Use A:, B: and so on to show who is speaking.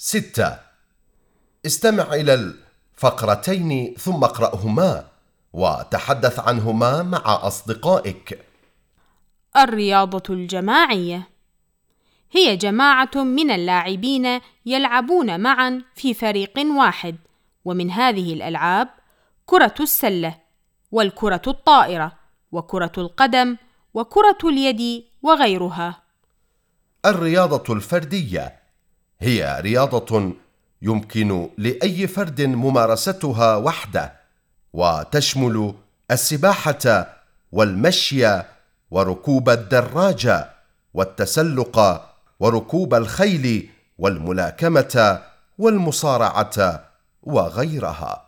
A: ستة. استمع إلى الفقرتين ثم اقرأهما وتحدث عنهما مع أصدقائك.
B: الرياضة الجماعية. هي جماعة من اللاعبين يلعبون معا في فريق واحد ومن هذه الألعاب كرة السلة والكرة الطائرة وكرة القدم وكرة اليد وغيرها.
A: الرياضة الفردية. هي رياضة يمكن لأي فرد ممارستها وحده وتشمل السباحة والمشي وركوب الدراجة والتسلق وركوب الخيل والملاكمة والمصارعة وغيرها.